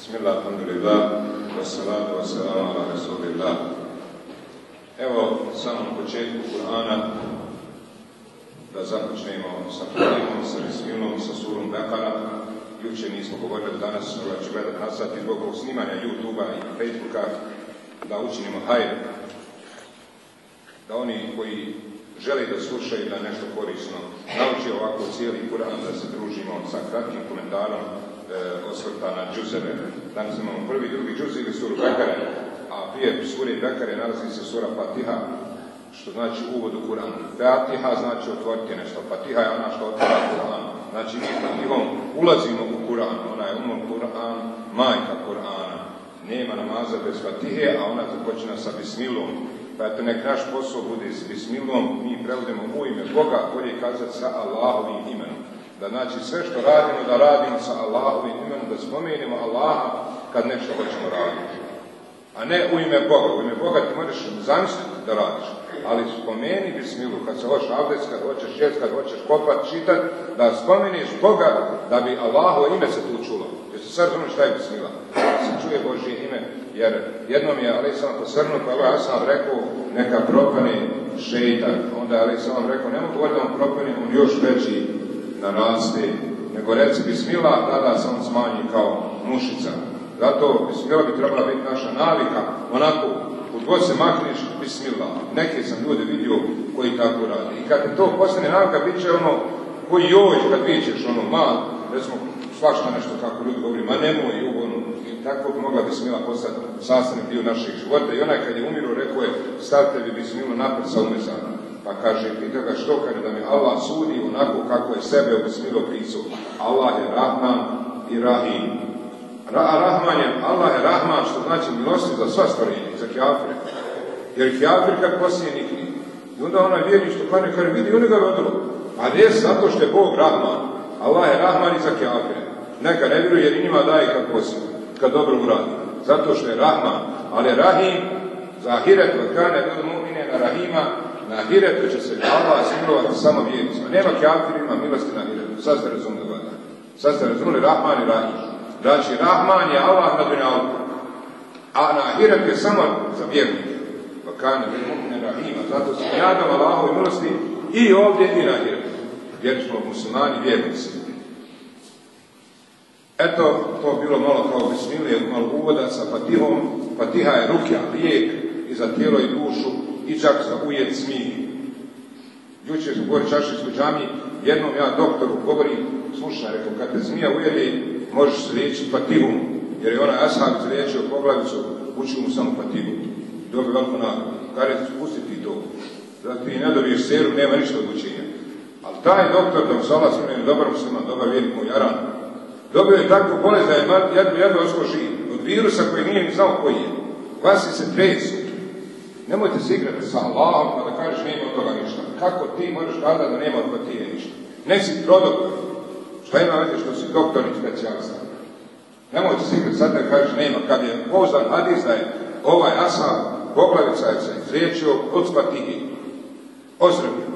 Bismillah, alhamdulillah, wassalatu wassalamu ala rasulillah. Evo, samom početku Kur'ana, da započnemo sa Kur'anom, sa Bismilom, sa surom Bekara. Juče nismo govorili danas, ova će gledat nazad i zbog ovog snimanja YouTube-a i Facebooka, da učinimo hajr, da oni koji žele da slušaju da nešto korisno nauči ovako cijeli Kur'an, da se družimo sa kratkim komentarom osvrta na džuzeve. Danas imamo prvi, drugi džuz ili suru Bekare, a prije sure Bekare nalazi se sura Fatiha, što znači uvod u Kur'an. Fatiha znači otvoriti nešto, Fatiha je ona što otvara Kur'an. Znači mi njihom ulazimo u Kur'an, ona je umom Kur'an, majka Kur'ana. Nema namaza bez Fatihe, a ona započina sa Bismilom. Pa eto nek naš posao bude s Bismilom, mi prevodimo u ime Boga, bolje kazati sa Allahovim imenom. Da znači sve što radimo, da radimo sa Allahovim imenom, da spomenemo Allaha kad nešto hoćemo raditi. A ne u ime Boga. U ime Boga ti možeš zamisliti da radiš. Ali spomeni Bismilu kad se hoćeš avdec, kad hoćeš jest, kad hoćeš kopat, čitat, da spomeniš Boga da bi Allahovo ime se tu čulo. Jer se sad šta je Bismila. Da se čuje Božje ime. Jer jednom je Ali sam posrnut, pa ja sam rekao neka propani šeitan. Onda je Ali sam rekao, ne mogu govoriti da on propani, on još veći naraste. Nego reci Bismila, tada se on smanji kao mušica. Zato Bismila bi trebala biti naša navika, onako, u god se makneš, Bismila. Neke sam ljude vidio koji tako radi. I kad to postane navika, bit će ono, koji joj, kad vićeš ono mal, recimo, svašta nešto kako ljudi govori, ma nemoj, ono, i tako bi mogla Bismila postati sastavni dio naših života. I onaj kad je umiru, rekao je, stavite bi Bismilu napred sa umezana. Pa kaže, pita ga što kaže da mi Allah sudi onako kako je sebe u Bismilu opisao. Allah je Rahman i Rahim. Ra Rahman je, Allah je Rahman, što znači milosti za sva stvorenja, za kjafire. Jer kjafir kad poslije nikni. I onda onaj vjerni što kane, kaže, vidi, oni ga rodilo. A gdje zato što je Bog Rahman. Allah je Rahman i za kjafire. Neka ne vjeruje jer njima daje kad poslije, kad dobro uradi. Zato što je Rahman. Ali Rahim, za ahiret od kane od mu'mine na Rahima, na ahiretu će se Allah smilovati samo vjernicima. Nema kjafirima milosti na ahiretu. Sad ste razumili gleda. Sad ste razumili Rahman i Rahim. Znači, Rahman je Allah na dunjalku, a na ahiret je samo za vjernike. Pa kane mu'mine Rahima. Zato se nadam Allahove milosti i ovdje i na ahiretu. Jer smo muslimani vjernici. Eto, to bilo malo kao bismilije, malo uvoda sa Fatihom. Fatiha je rukja, lijek i za tijelo i dušu i čak za ujed smih. Jučer su govori čašiću džami, jednom ja doktoru govori, slušaj, rekao, kad te zmija ujedi, možeš se liječiti Fatihom, jer je onaj ashab izliječio poglavicu, učio mu samo Fatihu. Dobio veliko nagradu. Kaže, pustiti to. Da ti ne dobiješ seru, nema ništa od učenja. Ali taj doktor, dok se Allah dobar musliman, dobar vjernik moj Aran, dobio je takvu bolest da je jedno, jedno. Od virusa koji nije ni znao koji je. Vasi se tresu. Nemojte se igrati sa Allahom pa da kažeš nema od toga ništa. Kako ti možeš kazati da nema od Fatije ništa? Ne si prodoktor. Šta ima veze što si doktor i specijalista? Nemojte se igrati sad da kažeš nema. Kad je pozdan hadis da je ovaj asab, poglavica je se izriječio od. Ozdravio.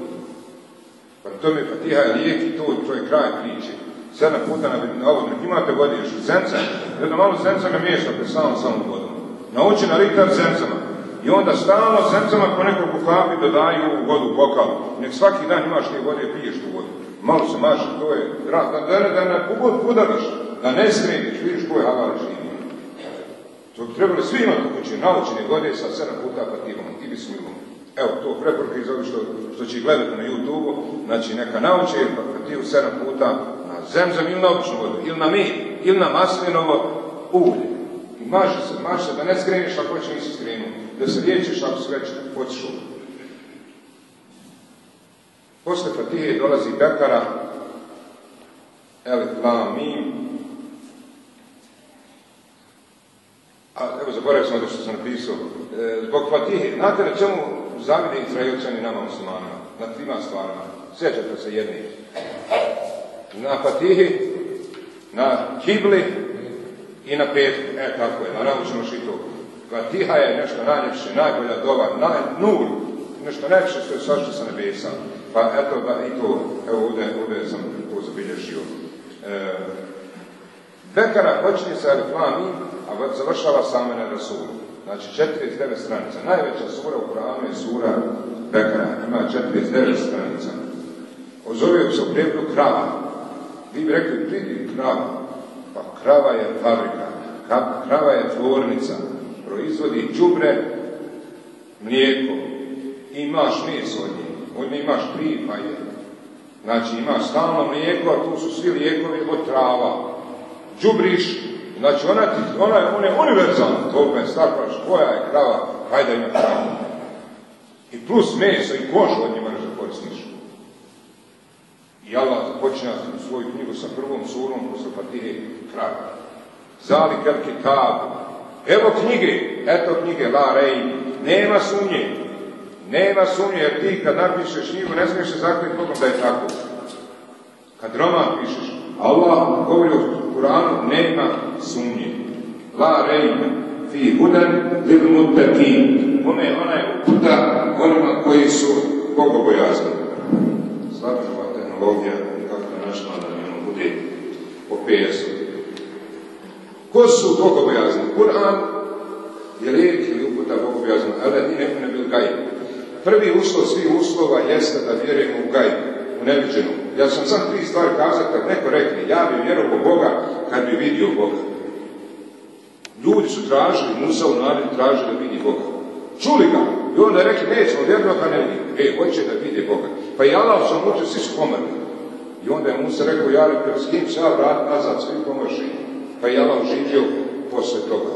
Pa to mi Fatiha je lijek i to je kraj priče. Sedam puta na, ovom, imate vode još zemca, jedno malo zemca ne miješate samo samo vodom. Nauči na litar zemcama. I onda stalno zemcama po nekoliko kapi dodaju u vodu bokal. Nek svaki dan imaš te vode, piješ tu vodu. Malo se maši, to je da, da, da, da ne da ne središ, vidiš ko je živi. To bi trebali svi imati u kući, naučene vode sa sedam puta patihom i bismilom. Evo, to preporuke iz ovih što, što će gledati na YouTube-u, znači neka nauče patihu sedam puta na zemzem ili na običnu vodu, ili na mi, ili na maslinovo ulje. I maže se, maže se, da ne skreniš ako već nisi skrenuo, da se liječiš ako si već otišao. Posle Fatihe dolazi Bekara, Elif, Lam. A evo, zaboravio sam ovdje što sam napisao. E, zbog Fatihe, znate na čemu zavide Izraelčani nama muslimanima? Na trima stvarima. Sjećate se jedni. Na Fatihi, na Kibli i na petku. E, tako je, što i to. Fatiha je nešto najljepše, najbolja dova, naj, nur, nešto najljepše što je sašto sa nebesa. Pa eto, da i to, evo ovdje, ovdje sam to zabilježio. E, Bekara počinje sa Aliflami, a završava same na Rasulu. Znači 49 stranica. Najveća sura u Koranu je sura Bekara. Ima 49 stranica. Ozovio se u prijevodu krava. Vi bi rekli, pridi krava. Krava je fabrika. Krava je tvornica. Proizvodi džubre, mlijeko. Imaš meso od njih. Od njih imaš pripaje. Znači imaš stalno mlijeko, a tu su svi lijekovi od trava. Džubriš, znači ona, ti, ona, je, ona je univerzalna, to je koja je krava, hajde ima kravu. I plus meso i kožu od njima da koristiš. I Allah započinja svoju knjigu sa prvom surom posle Fatihe krava. Zali kel kitab. Evo knjige, eto knjige, la rej, nema sumnje. Nema sumnje, jer ti kad napišeš knjigu ne smiješ se zakliti Bogom da je tako. Kad roman pišeš, Allah govori o Kur'anu, nema sumnje. La rejna fi hudan lil. Ome, ona je uputa onima koji su bogobojazni. Slavna tehnologija, kako je našla da njemu bude PS-u. Ko su bogobojazni? Kur'an je lijek ili uputa bogobojazni, ali ne ne bil gaj. Prvi uslov svih uslova jeste da vjerujemo u gaj, u neviđenu. Ja sam sam tri stvari kazati, kad neko rekne, ja bi vjerovao Boga kad bi vidio Boga. Ljudi su tražili, Musa u narodu tražili da vidi Boga. Čuli ga. I onda rekli, nećemo kad ne vidi. E, hoće da vidi Boga. Pa i Allah sam učio, svi su pomrli. I onda je Musa rekao, ja rekao, s kim se ja vrat nazad, svi pomrši. Pa i Allah živio posle toga.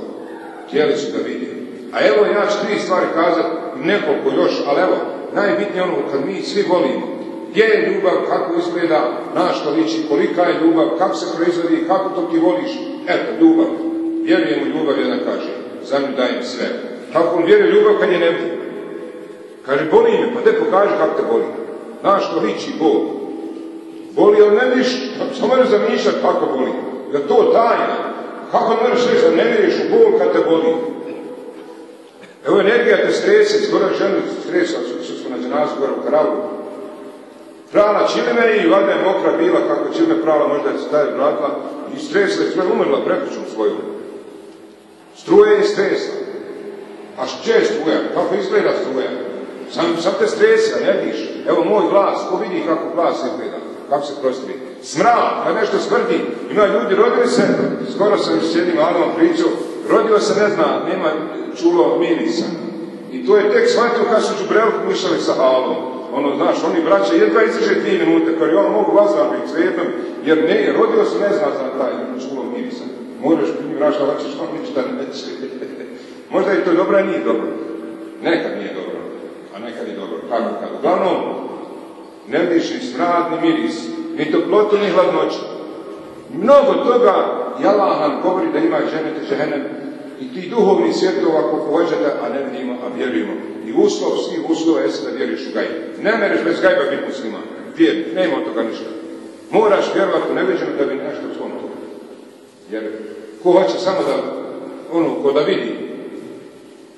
Htjeli su da vidi. A evo ja ću tri stvari kazati, nekoliko još, ali evo, najbitnije ono kad mi svi volimo. Gdje je ljubav, kako izgleda, na što liči, kolika je ljubav, kako se proizvodi, kako to ti voliš. Eto, ljubav. Vjerujem u ljubav, jedan kaže, za nju dajem sve. Kako on vjeruje ljubav kad je ne? Kaže, boli me, pa te pokaži kako te boli. Na što liči Bog. Ali ne vidiš, samo ne zamišljati kako boli. Da to tajna. Kako možeš reći da ne vidiš u bol kad te boli? Evo energija te strese, skoro ženu stresa, što smo na dženazu gore u Karavu. Prala čilime i vada je mokra bila kako čilime prala, možda je se taj vratila i stresla i sve umrla prekućom svoju. Struje i stresa. A što je struja? Kako izgleda struja? Sam, sam te stresa, ne vidiš. Evo moj glas, ko vidi kako glas izgleda, kako se prostri. Smrad, kad nešto smrdi, ima ljudi, rodili se, skoro sam s jednim malom pričao, rodio se, ne zna, nema čulo mirisa. I to je tek shvatio kad su džubrelku mišali sa halom. Ono, znaš, oni braća jedva izdrže dvije minute, kad ja mogu vazdan biti svejednom, jer ne, rodio se ne zna za taj čulo mirisa. Moraš pri njim rašta, hoćeš on ništa neće. Možda je to dobro, a nije dobro. Nekad nije dobro, a nekad je dobro. Kako kad? Uglavnom, ne ni smrad, ni miris, ni toplotu, ni hladnoću. Mnogo toga Allah nam govori da ima žene i ti duhovni svjetova koliko hoćete, a ne vidimo, a vjerujemo. I uslov svih uslova jeste da vjeruješ u gaj. Ne mereš bez gajba biti muslima. Vjeri, nema od toga ništa. Moraš vjerovati u neviđeno da bi nešto skonto. Jer ko hoće samo da, ono, ko da vidi,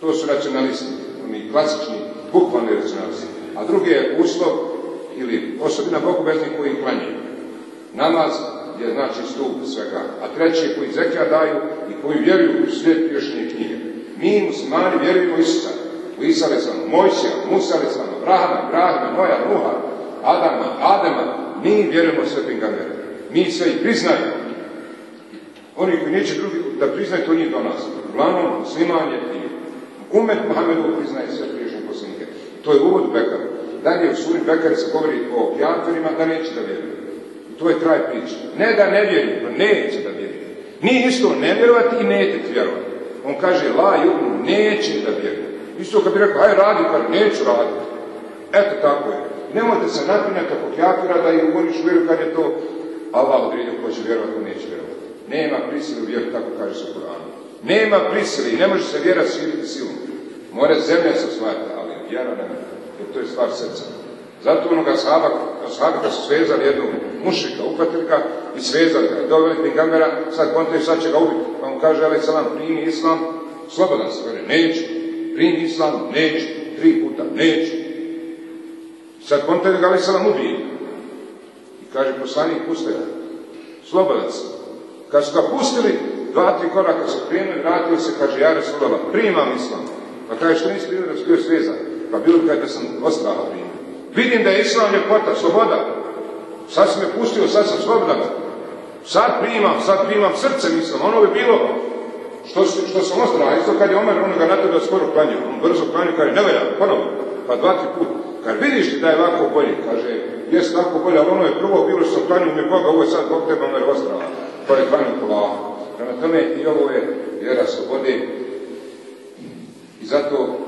to su racionalisti, oni klasični, bukvalni racionalisti. A drugi je uslov ili osobina bogobeznih koji klanjaju. Namaz je znači stup svega. A treći koji zekija daju i koji vjeruju u svijet priješnje knjige. Mi muslimani vjerujemo Isusa. U Isa Mojsija, Musa sam Abrahama, Ibrahima, Noja, Nuha, Adama, Adama. Mi vjerujemo svetim gamerima. Mi sve i priznajemo. Oni koji neće drugi da priznaju, to nije do nas. Uglavnom, musliman je i umet Muhammedu priznaje sve priješnje poslanike. To je uvod u Bekaru. Dalje u suri Bekari se govori o pijatvorima da neće da vjeruju. To je kraj priče. Ne da ne vjeruju, pa neće da vjeruju. Nije isto ne vjerovati i nećete vjerovati. On kaže, la jubnu, neće da vjeruju. Isto kad bi rekao, aj radi, pa neću raditi. Eto tako je. Nemojte se napinjati oko kjafira da im ugoniš vjeru kad je to Allah odredio ko će vjerovati, ko neće vjerovati. Nema prisile u vjeru, tako kaže se u Koranu. Nema prisile i ne može se vjera širiti silom. More zemlja se osvajati, ali vjera nema. Jer to je stvar srca. Zato onoga sahaba, sahaba su svezali jednog mušika, uhvatili ga i svezali ga. Doveli Pingamera, sad kontaju, sad će ga ubiti. Pa mu kaže, ali salam, primi islam, slobodan se, kaže, neću. Primi islam, neću. Tri puta, neću. Sad kontaju ga, ali salam, ubije. I kaže, poslanik, puste ga. Slobodan se. Kad su ga pustili, dva, tri koraka su krenuli, vratili se, kaže, ja Resulala, primam islam. Pa kaže, što nisi primio da si bio svezan? Pa bilo kada da sam ostraha primio. Vidim da je islam ljepota, sloboda. Sad si me pustio, sad sam slobodan. Sad primam, sad primam srce, mislim. Ono bi bilo što, što sam ostrava. Isto kad je Omer onoga da skoro klanio. On brzo klanio, kaže, ne velja, ponovno. Pa dva, tri put. Kad vidiš da je ovako bolje, kaže, jes tako bolje, ali ono je prvo bilo što sam klanio mi Boga, ovo je sad Bog tebe Omer ostrava. To je klanio polako. Prema tome i ovo je vjera slobode. I zato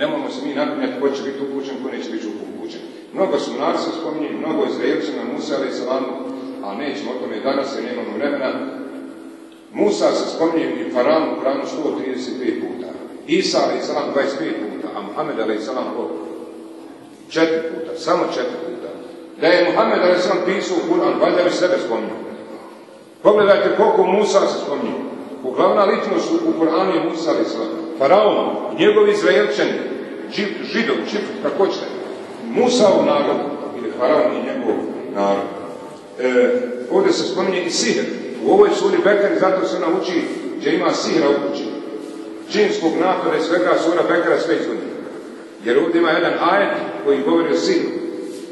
nemamo se mi napinjati ko će biti upućen, ko neće biti upućen. Mnogo su narci spominjeni, mnogo Izraelci na Musa ali salamu, a nećemo o tome danas jer nemamo vremena. Musa se spominje i Faraon u Kuranu 135 puta. Isa ali salam 25 puta, a Muhammed ali salam četiri puta, samo četiri puta. Da je Muhammed ali pisao u Kur'an, valjda bi sebe spominjao. Pogledajte koliko Musa se spominje. Uglavna ličnost u Kur'anu je Musa ali salam. Faraon, njegovi Izraelčani, židov, čifut, kako ćete. Musa u narodu, ili Faraon i njegov narod. E, ovdje se spominje i sihr. U ovoj suri Bekari zato se nauči gdje ima sihra u kući. Džinskog napada i svega sura Bekara sve izvodi. Jer ovdje ima jedan ajet koji govori o sihru.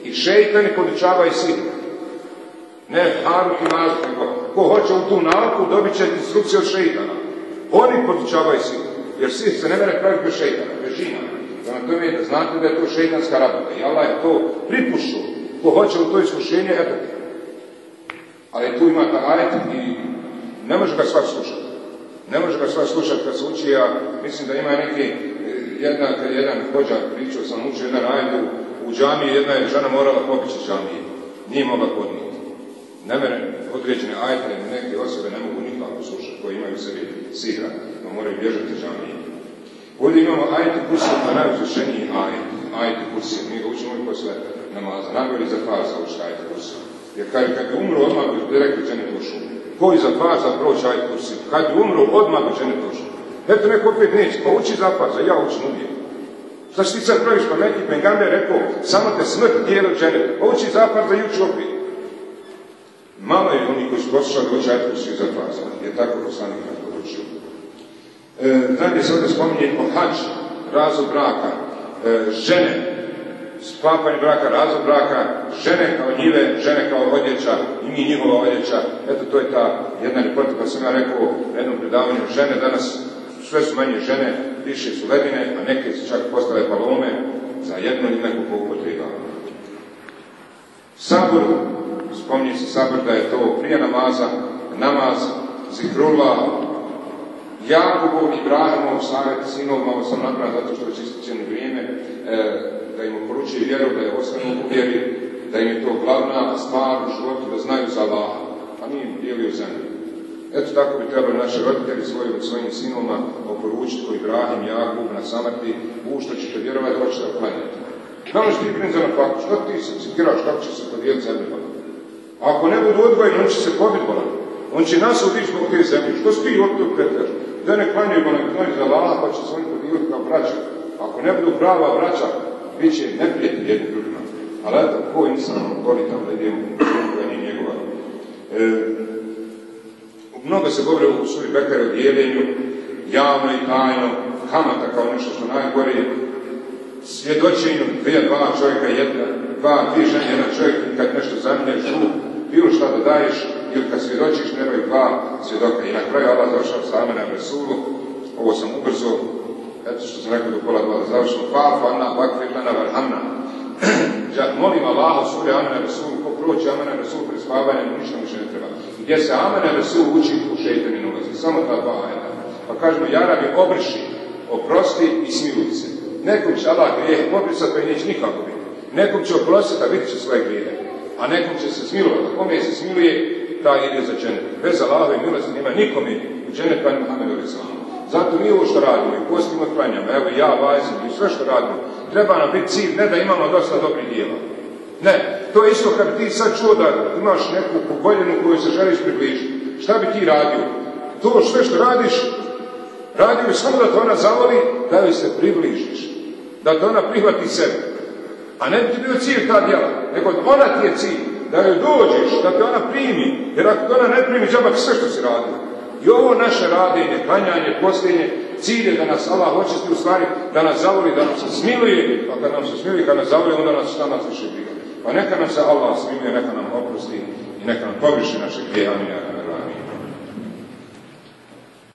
I šeitani podučavaju sihru. Ne Harut i Mazut, nego ko hoće u tu nauku dobit će instrukcije od šeitana. Oni podučavaju sihru. Jer sihr se ne mere praviti bez šeitana, bez žina. Tome da znate da je to šeitanska rabota. I Allah je to pripušao. Ko hoće u to iskušenje, eto ali tu ima ajet i ne može ga svak slušati. Ne može ga svak slušati kad se uči, ja mislim da ima neki, jedna, jedan hođa pričao sam učio jedan ajet u, u džamiji, jedna je žena morala pobići džamiji. Nije mogla podnijeti. Ne mene određene ajete, neke osobe ne mogu nikako slušati, koji imaju sebi sigra, no moraju bježati džamiji. Ovdje imamo ajete kursi, a najuzvišeniji ajet, ajete kursi, mi ga učimo i posle namaza. Najbolji za faza učiti ajete kursi. Jer kad, kad bi umro, odmah bi direktno žene došao. Koji za faza proći ajte kursi? Kad bi umro, odmah bi žene došao. Eto neko opet neće, pa uči za faza, ja učim uvijek. Šta ti sad praviš pametni, Pengambe je rekao, samo te smrt dijeli od žene. Pa uči za faza i uči opet. Malo je oni koji su poslušali uči ajte kursi za faza. Je tako poslanik nas poručio. E, dalje se ovdje spominje o hađ, razvod braka, e, žene, sklapanje braka, razvod braka, žene kao njive, žene kao odjeća i mi njihova odjeća. Eto, to je ta jedna ljepota pa sam ja rekao u jednom predavanju, žene danas sve su manje žene, više su ledine, a neke su čak postale palome za jednu ili neku upotreba. Sabor, spominje se sabor da je to prije namaza, namaz, zikrula, Jakubov i Ibrahimov savjet sinovima, sam napravio zato što će ističeno vrijeme, e, da im oporučuje vjeru, da je ostanu u vjeri, da im je to glavna stvar u životu, da znaju za Allaha, a nije im dijelio zemlju. Eto tako bi trebali naši roditelji svojim, svojim sinovima oporučiti koji Ibrahim, Jakub na samrti, u što ćete vjerovati, da hoćete oklanjati. Kako ti prinza na faku, što ti se cikiraš, kako će se podijeliti zemlja? Ako ne budu odvojeni, on će se pobiti. On će nas otići zbog te zemlje. Što si ti ovdje preteš? Da ne klanjaju bolan, klanjaju za Allaha, pa će se oni podijeliti kao braća. Ako ne budu prava braća, bit će neprijatelj jedni drugima. Ali eto, ko insan voli tamo da idemo koja nije njegova. E, mnogo se govori u suri Bekare o dijeljenju, javno i tajno, kamata kao nešto što najgore, svjedočenju dvije, dva čovjeka, jedna, dva, dvije žene, jedan čovjek, kad nešto zamiješ, bilo šta da daješ, ili kad svjedočiš, trebaju dva svjedoka. I na kraju Allah došao same na Resulu, ovo sam ubrzo, eto što sam rekao do pola dva da završimo, fa, fa, na, vakfir, lana, varhamna. Molim Allah, suri Amena Resul, ko proći Amena Resul pred spavanjem, ništa mu ne treba. Gdje se Amena Resul uči, tu šeitan ne ulazi. Samo ta dva ajeta. Pa kažemo, Jarabi, obriši, oprosti i smiluj se. Nekom će Allah grijeh pobrisati, pa i neće nikako biti. Nekom će oprostiti, a vidit će svoje grijehe. A nekom će se smilovati. Kome se smiluje, taj ide za dženet. Bez Allahove milosti nema nikome u dženet, pa ni Muhammedu. Zato mi ovo što radimo i postimo klanjamo, evo ja, vajzim i sve što radimo, treba nam biti cilj, ne da imamo dosta dobrih dijela. Ne, to je isto kad ti sad čuo da imaš neku pogoljenu koju se želiš približiti. Šta bi ti radio? To sve što radiš, radio bi samo da te ona zavoli, da joj se približiš. Da te ona prihvati sebe. A ne bi ti bio cilj ta djela, nego ona ti je cilj. Da joj dođeš, da te ona primi, jer ako te ona ne primi, džaba sve što si radio. I ovo naše radenje, klanjanje, posljednje, cilj je da nas Allah očisti u stvari, da nas zavoli, da nam se smiluje, pa kad nam se smiluje, kad nas zavoli, onda nas šta nas više. Pa neka nam se Allah smiluje, neka nam oprosti i neka nam pobriše naše grijeha,